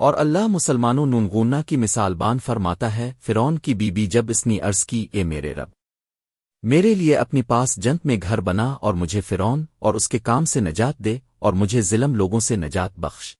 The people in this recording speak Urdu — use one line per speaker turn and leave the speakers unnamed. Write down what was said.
اور اللہ مسلمانوں نونگونا کی مثال بان فرماتا ہے فرون کی بی بی جب اس نے عرض کی، اے میرے رب، میرے لیے اپنی پاس جنت میں گھر بنا اور مجھے فرعون اور اس کے کام سے نجات دے اور مجھے ظلم لوگوں سے نجات بخش۔